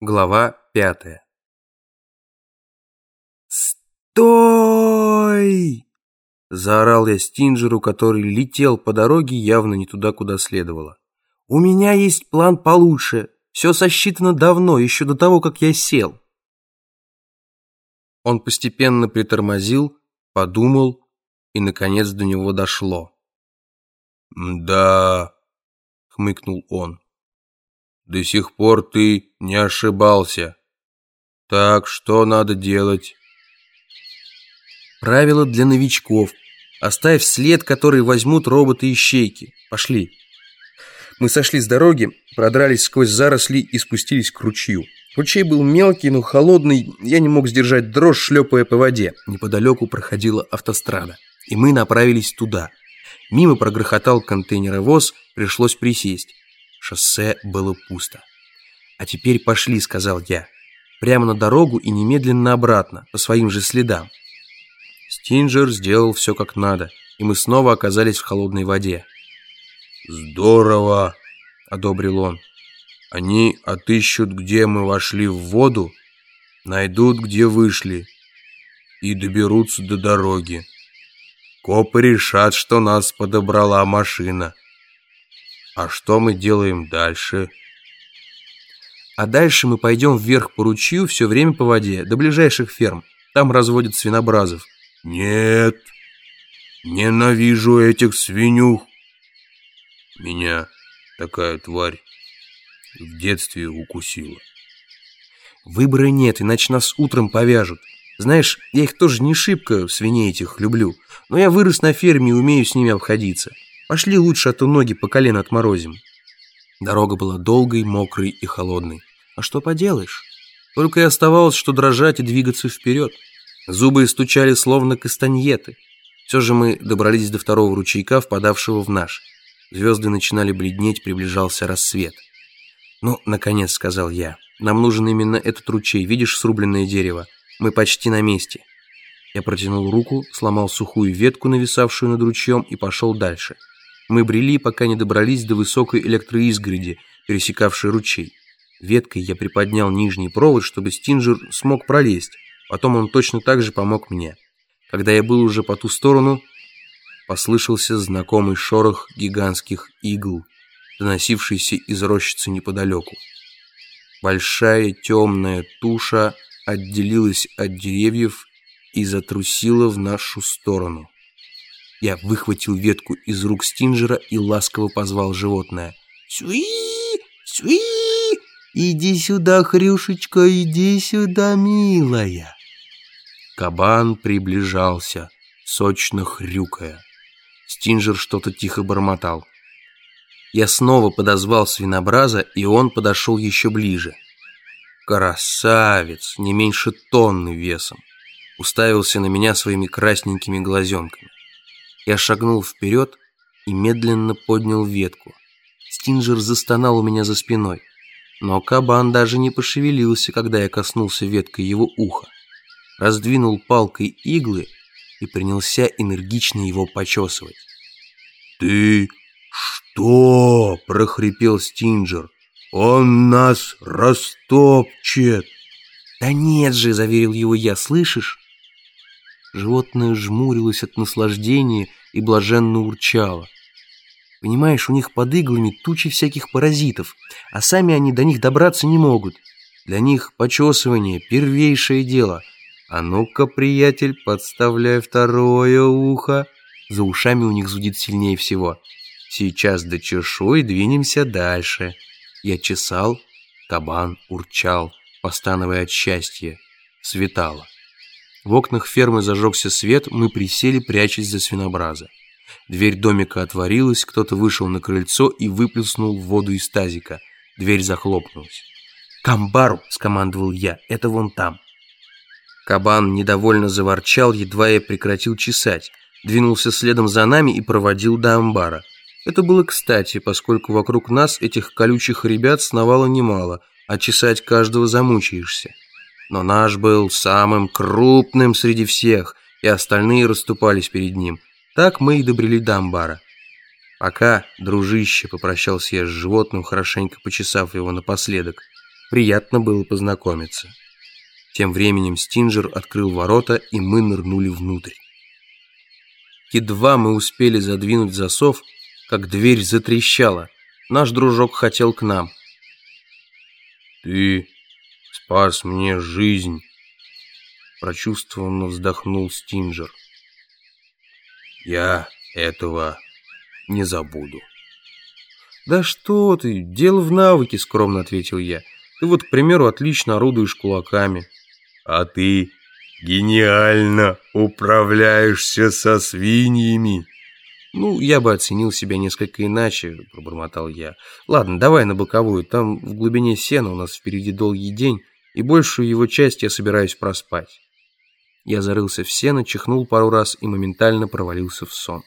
Глава пятая «Стой!» Заорал я Стинджеру, который летел по дороге явно не туда, куда следовало. «У меня есть план получше. Все сосчитано давно, еще до того, как я сел». Он постепенно притормозил, подумал, и, наконец, до него дошло. «Да», — хмыкнул он, — «до сих пор ты не ошибался. Так, что надо делать?» Правило для новичков. Оставь след, который возьмут роботы-ищейки. Пошли. Мы сошли с дороги, продрались сквозь заросли и спустились к ручью. Ручей был мелкий, но холодный, я не мог сдержать дрожь, шлепая по воде. Неподалеку проходила автострада, и мы направились туда. Мимо прогрохотал контейнеровоз, пришлось присесть. Шоссе было пусто. «А теперь пошли», — сказал я. «Прямо на дорогу и немедленно обратно, по своим же следам». Стинджер сделал все как надо, и мы снова оказались в холодной воде. «Здорово!» — одобрил он. «Они отыщут, где мы вошли в воду, найдут, где вышли, и доберутся до дороги. Копы решат, что нас подобрала машина. А что мы делаем дальше?» «А дальше мы пойдем вверх по ручью все время по воде, до ближайших ферм. Там разводят свинобразов». «Нет, ненавижу этих свинюх. Меня такая тварь в детстве укусила». «Выбора нет, иначе нас утром повяжут. Знаешь, я их тоже не шибко, свиней этих, люблю. Но я вырос на ферме и умею с ними обходиться. Пошли лучше, а то ноги по колено отморозим». Дорога была долгой, мокрой и холодной. А что поделаешь? Только и оставалось, что дрожать и двигаться вперед. Зубы стучали словно кастаньеты. Все же мы добрались до второго ручейка, впадавшего в наш. Звезды начинали бледнеть, приближался рассвет. «Ну, наконец», — сказал я, — «нам нужен именно этот ручей. Видишь срубленное дерево? Мы почти на месте». Я протянул руку, сломал сухую ветку, нависавшую над ручьем, и пошел дальше. Мы брели, пока не добрались до высокой электроизгороди, пересекавшей ручей. Веткой я приподнял нижний провод, чтобы Стинджер смог пролезть. Потом он точно так же помог мне. Когда я был уже по ту сторону, послышался знакомый шорох гигантских игл, доносившийся из рощицы неподалеку. Большая темная туша отделилась от деревьев и затрусила в нашу сторону. Я выхватил ветку из рук Стинджера и ласково позвал животное. «Сюи! Сюи! Иди сюда, Хрюшечка, иди сюда, милая!» Кабан приближался, сочно хрюкая. Стинджер что-то тихо бормотал. Я снова подозвал свинобраза, и он подошел еще ближе. Красавец, не меньше тонны весом, уставился на меня своими красненькими глазенками. Я шагнул вперед и медленно поднял ветку. Стинджер застонал у меня за спиной, но кабан даже не пошевелился, когда я коснулся веткой его уха раздвинул палкой иглы и принялся энергично его почесывать. «Ты что?» – прохрипел Стинджер. «Он нас растопчет!» «Да нет же!» – заверил его я. «Слышишь?» Животное жмурилось от наслаждения и блаженно урчало. Понимаешь, у них под иглами тучи всяких паразитов, а сами они до них добраться не могут. Для них почесывание – первейшее дело – «А ну-ка, приятель, подставляй второе ухо!» За ушами у них зудит сильнее всего. «Сейчас дочешу и двинемся дальше!» Я чесал, кабан урчал, постановая от счастья. Светало. В окнах фермы зажегся свет, мы присели, прячась за свинобраза. Дверь домика отворилась, кто-то вышел на крыльцо и выплеснул воду из тазика. Дверь захлопнулась. «К амбару!» — скомандовал я. «Это вон там!» Кабан недовольно заворчал, едва я прекратил чесать, двинулся следом за нами и проводил до амбара. Это было кстати, поскольку вокруг нас этих колючих ребят сновало немало, а чесать каждого замучаешься. Но наш был самым крупным среди всех, и остальные расступались перед ним. Так мы и добрели до амбара. «Пока, дружище», — попрощался я с животным, хорошенько почесав его напоследок. Приятно было познакомиться. Тем временем Стинджер открыл ворота, и мы нырнули внутрь. Едва мы успели задвинуть засов, как дверь затрещала. Наш дружок хотел к нам. «Ты спас мне жизнь», — прочувствованно вздохнул Стинджер. «Я этого не забуду». «Да что ты, дело в навыке», — скромно ответил я. «Ты вот, к примеру, отлично орудуешь кулаками». «А ты гениально управляешься со свиньями». «Ну, я бы оценил себя несколько иначе», — пробормотал я. «Ладно, давай на боковую. Там в глубине сена у нас впереди долгий день, и большую его часть я собираюсь проспать». Я зарылся в сено, чихнул пару раз и моментально провалился в сон.